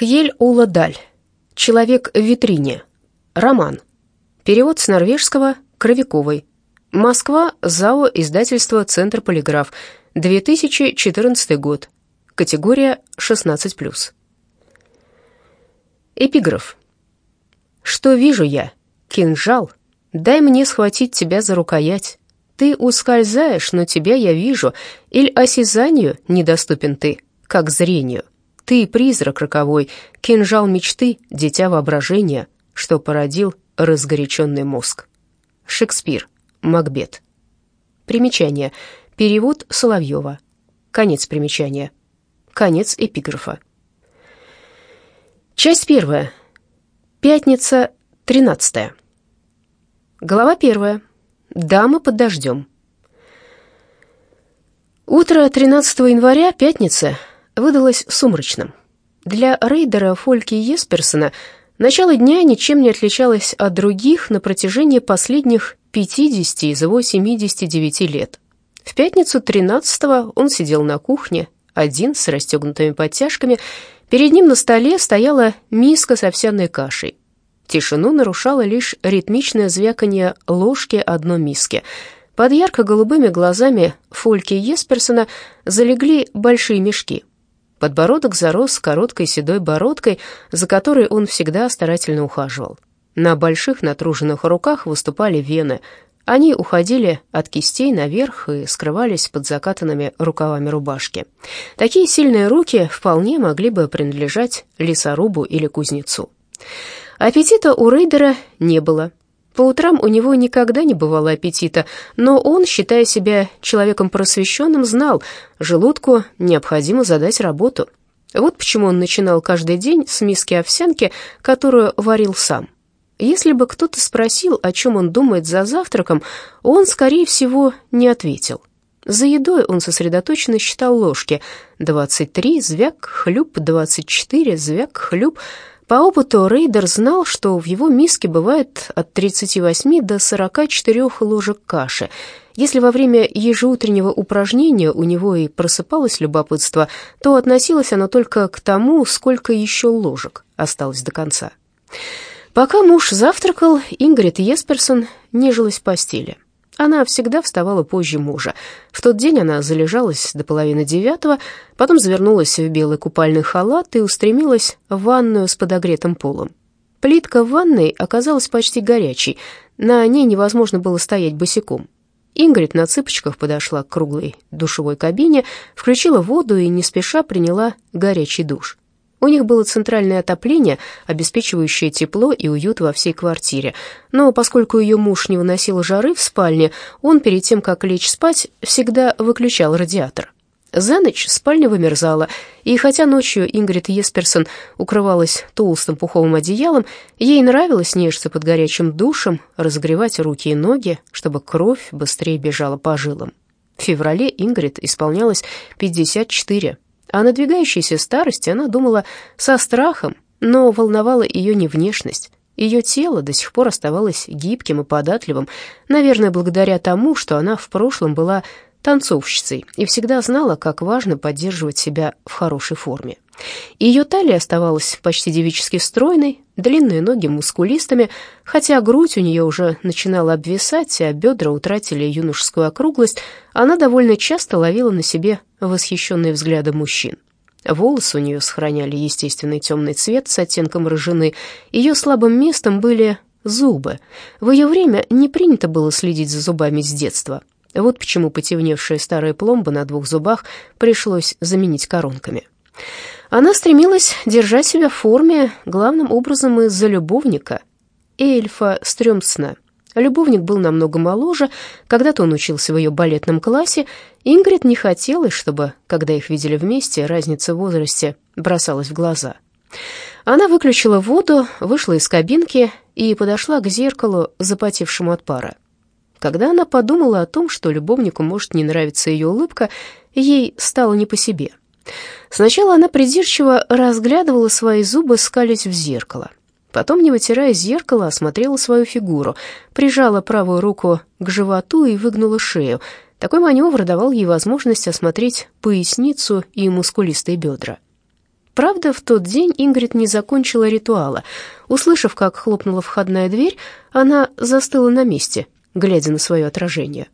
Хьель Ула Даль. Человек в витрине. Роман. Перевод с норвежского Кровяковой. Москва. ЗАО. Издательство «Центр Полиграф». 2014 год. Категория 16+. Эпиграф. «Что вижу я? Кинжал. Дай мне схватить тебя за рукоять. Ты ускользаешь, но тебя я вижу. Иль осязанию недоступен ты, как зрению. Ты призрак роковой, кинжал мечты, дитя воображения, что породил разгоряченный мозг». Шекспир. Макбет. Примечание. Перевод Соловьева. Конец примечания. Конец эпиграфа. Часть первая. Пятница, тринадцатая. Глава первая. Дама под дождем. Утро 13 января, пятница, выдалось сумрачным. Для рейдера Фольки Есперсона начало дня ничем не отличалось от других на протяжении последних 50 из его 79 лет. В пятницу 13-го он сидел на кухне, один, с расстегнутыми подтяжками. Перед ним на столе стояла миска с овсяной кашей. Тишину нарушало лишь ритмичное звяканье ложки одной миски. Под ярко-голубыми глазами Фольки Есперсона залегли большие мешки. Подбородок зарос короткой седой бородкой, за которой он всегда старательно ухаживал. На больших натруженных руках выступали вены. Они уходили от кистей наверх и скрывались под закатанными рукавами рубашки. Такие сильные руки вполне могли бы принадлежать лесорубу или кузнецу. Аппетита у рейдера не было. По утрам у него никогда не бывало аппетита, но он, считая себя человеком просвещенным, знал, желудку необходимо задать работу. Вот почему он начинал каждый день с миски овсянки, которую варил сам. Если бы кто-то спросил, о чем он думает за завтраком, он, скорее всего, не ответил. За едой он сосредоточенно считал ложки. 23, звяк, хлюп, 24, звяк, хлюп. По опыту Рейдер знал, что в его миске бывает от 38 до 44 ложек каши. Если во время ежеутреннего упражнения у него и просыпалось любопытство, то относилось оно только к тому, сколько еще ложек осталось до конца. Пока муж завтракал, Ингрид Есперсон нежилась в постели. Она всегда вставала позже мужа. В тот день она залежалась до половины девятого, потом завернулась в белый купальный халат и устремилась в ванную с подогретым полом. Плитка в ванной оказалась почти горячей, на ней невозможно было стоять босиком. Ингрид на цыпочках подошла к круглой душевой кабине, включила воду и не спеша приняла горячий душ. У них было центральное отопление, обеспечивающее тепло и уют во всей квартире. Но поскольку ее муж не выносил жары в спальне, он перед тем, как лечь спать, всегда выключал радиатор. За ночь спальня вымерзала, и хотя ночью Ингрид Есперсон укрывалась толстым пуховым одеялом, ей нравилось нежиться под горячим душем, разогревать руки и ноги, чтобы кровь быстрее бежала по жилам. В феврале Ингрид исполнялось 54, о надвигающейся старости она думала со страхом, но волновала ее не внешность. Ее тело до сих пор оставалось гибким и податливым, наверное, благодаря тому, что она в прошлом была танцовщицей и всегда знала, как важно поддерживать себя в хорошей форме. Ее талия оставалась почти девически стройной, длинные ноги мускулистыми, хотя грудь у нее уже начинала обвисать, а бедра утратили юношескую округлость, она довольно часто ловила на себе восхищенные взгляды мужчин. Волосы у нее сохраняли естественный темный цвет с оттенком рыжины, ее слабым местом были зубы. В ее время не принято было следить за зубами с детства. Вот почему потемневшая старая пломба на двух зубах пришлось заменить коронками. Она стремилась держать себя в форме, главным образом из-за любовника, Эльфа Стрёмсна. Любовник был намного моложе, когда-то он учился в ее балетном классе. Ингрид не хотелось, чтобы, когда их видели вместе, разница в возрасте бросалась в глаза. Она выключила воду, вышла из кабинки и подошла к зеркалу, запотевшему от пара. Когда она подумала о том, что любовнику может не нравиться ее улыбка, ей стало не по себе. Сначала она придирчиво разглядывала свои зубы, скалясь в зеркало. Потом, не вытирая зеркало, осмотрела свою фигуру, прижала правую руку к животу и выгнула шею. Такой маневр давал ей возможность осмотреть поясницу и мускулистые бедра. Правда, в тот день Ингрид не закончила ритуала. Услышав, как хлопнула входная дверь, она застыла на месте, глядя на свое отражение.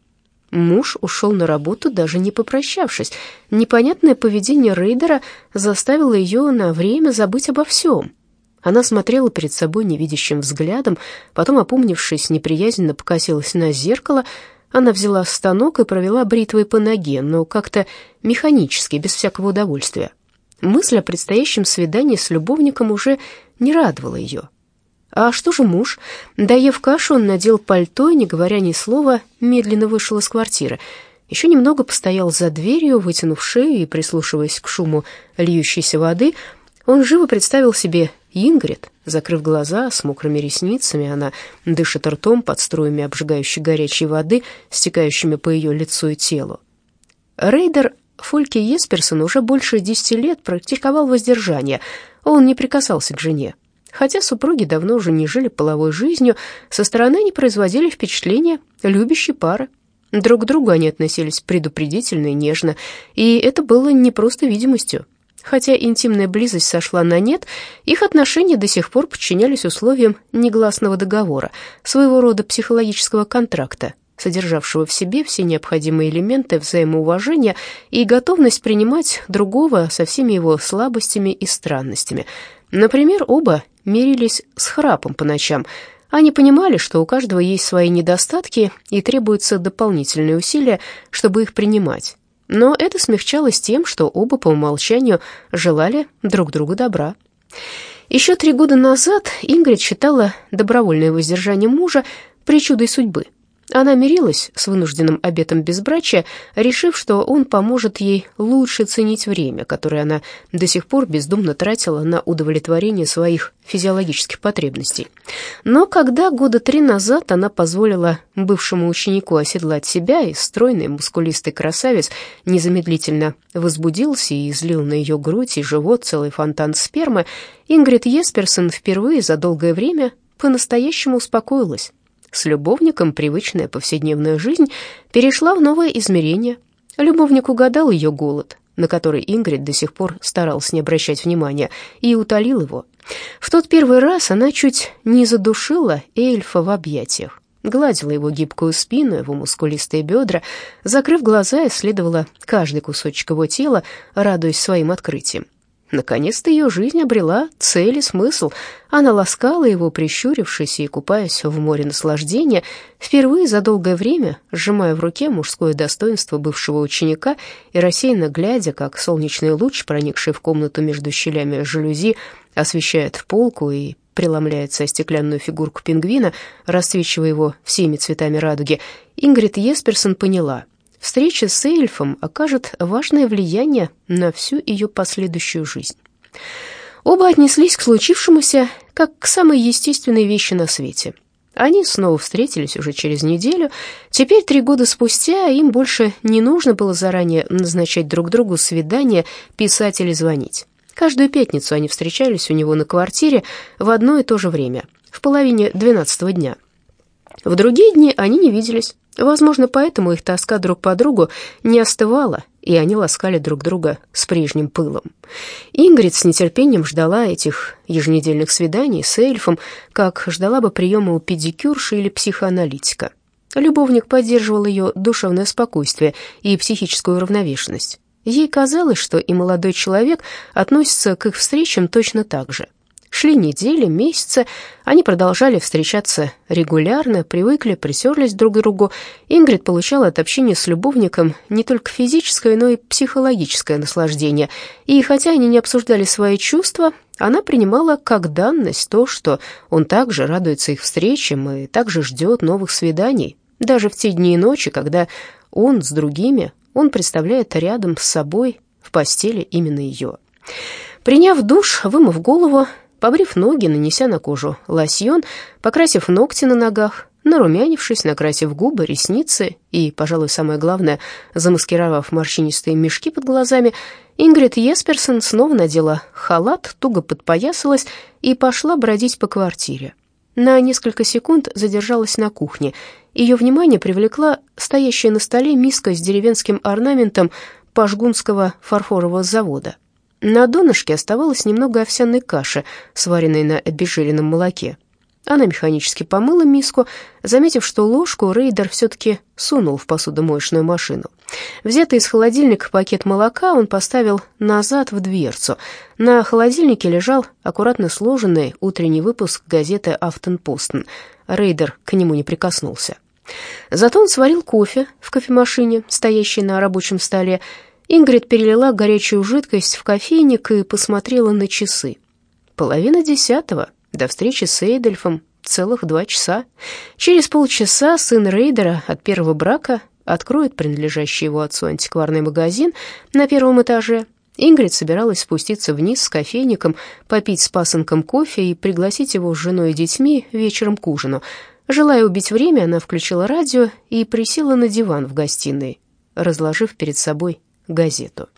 Муж ушел на работу, даже не попрощавшись. Непонятное поведение рейдера заставило ее на время забыть обо всем. Она смотрела перед собой невидящим взглядом, потом, опомнившись, неприязненно покосилась на зеркало. Она взяла станок и провела бритвой по ноге, но как-то механически, без всякого удовольствия. Мысль о предстоящем свидании с любовником уже не радовала ее. А что же муж? Доев кашу, он надел пальто и, не говоря ни слова, медленно вышел из квартиры. Еще немного постоял за дверью, вытянув шею и прислушиваясь к шуму льющейся воды. Он живо представил себе Ингрид, закрыв глаза, с мокрыми ресницами, она дышит ртом под струями обжигающей горячей воды, стекающими по ее лицу и телу. Рейдер Фольке Есперсон уже больше десяти лет практиковал воздержание. Он не прикасался к жене. Хотя супруги давно уже не жили половой жизнью, со стороны они производили впечатление любящей пары. Друг к другу они относились предупредительно и нежно, и это было не просто видимостью. Хотя интимная близость сошла на нет, их отношения до сих пор подчинялись условиям негласного договора, своего рода психологического контракта, содержавшего в себе все необходимые элементы взаимоуважения и готовность принимать другого со всеми его слабостями и странностями. Например, оба мирились с храпом по ночам. Они понимали, что у каждого есть свои недостатки и требуются дополнительные усилия, чтобы их принимать. Но это смягчалось тем, что оба по умолчанию желали друг другу добра. Еще три года назад Ингрид считала добровольное воздержание мужа причудой судьбы – она мирилась с вынужденным обетом безбрачия, решив, что он поможет ей лучше ценить время, которое она до сих пор бездумно тратила на удовлетворение своих физиологических потребностей. Но когда года три назад она позволила бывшему ученику оседлать себя, и стройный мускулистый красавец незамедлительно возбудился и излил на ее грудь и живот целый фонтан спермы, Ингрид Есперсон впервые за долгое время по-настоящему успокоилась. С любовником привычная повседневная жизнь перешла в новое измерение. Любовник угадал ее голод, на который Ингрид до сих пор старалась не обращать внимания, и утолил его. В тот первый раз она чуть не задушила эльфа в объятиях, гладила его гибкую спину, его мускулистые бедра, закрыв глаза, исследовала каждый кусочек его тела, радуясь своим открытиям. Наконец-то ее жизнь обрела цель и смысл. Она ласкала его, прищурившись и купаясь в море наслаждения, впервые за долгое время сжимая в руке мужское достоинство бывшего ученика и рассеянно глядя, как солнечный луч, проникший в комнату между щелями жалюзи, освещает полку и преломляется о стеклянную фигурку пингвина, расцвечивая его всеми цветами радуги, Ингрид Есперсон поняла — встреча с эльфом окажет важное влияние на всю ее последующую жизнь. Оба отнеслись к случившемуся как к самой естественной вещи на свете. Они снова встретились уже через неделю. Теперь, три года спустя, им больше не нужно было заранее назначать друг другу свидания, писать или звонить. Каждую пятницу они встречались у него на квартире в одно и то же время, в половине двенадцатого дня. В другие дни они не виделись. Возможно, поэтому их тоска друг по другу не остывала, и они ласкали друг друга с прежним пылом. Ингрид с нетерпением ждала этих еженедельных свиданий с эльфом, как ждала бы приема у педикюрши или психоаналитика. Любовник поддерживал ее душевное спокойствие и психическую уравновешенность. Ей казалось, что и молодой человек относится к их встречам точно так же. Шли недели, месяцы, они продолжали встречаться регулярно, привыкли, присерлись друг к другу. Ингрид получала от общения с любовником не только физическое, но и психологическое наслаждение. И хотя они не обсуждали свои чувства, она принимала как данность то, что он также радуется их встречам и также ждет новых свиданий. Даже в те дни и ночи, когда он с другими, он представляет рядом с собой в постели именно ее. Приняв душ, вымыв голову, Побрив ноги, нанеся на кожу лосьон, покрасив ногти на ногах, нарумянившись, накрасив губы, ресницы и, пожалуй, самое главное, замаскировав морщинистые мешки под глазами, Ингрид Есперсон снова надела халат, туго подпоясалась и пошла бродить по квартире. На несколько секунд задержалась на кухне. Ее внимание привлекла стоящая на столе миска с деревенским орнаментом Порсгрунского фарфорового завода. На донышке оставалось немного овсяной каши, сваренной на обезжиренном молоке. Она механически помыла миску, заметив, что ложку Рейдер все-таки сунул в посудомоечную машину. Взятый из холодильника пакет молока он поставил назад в дверцу. На холодильнике лежал аккуратно сложенный утренний выпуск газеты «Автенпостен». Рейдер к нему не прикоснулся. Зато он сварил кофе в кофемашине, стоящей на рабочем столе. Ингрид перелила горячую жидкость в кофейник и посмотрела на часы. Половина десятого. До встречи с Эйдельфом целых два часа. Через полчаса сын Рейдера от первого брака откроет принадлежащий его отцу антикварный магазин на первом этаже. Ингрид собиралась спуститься вниз с кофейником, попить с пасынком кофе и пригласить его с женой и детьми вечером к ужину. Желая убить время, она включила радио и присела на диван в гостиной, разложив перед собой газету.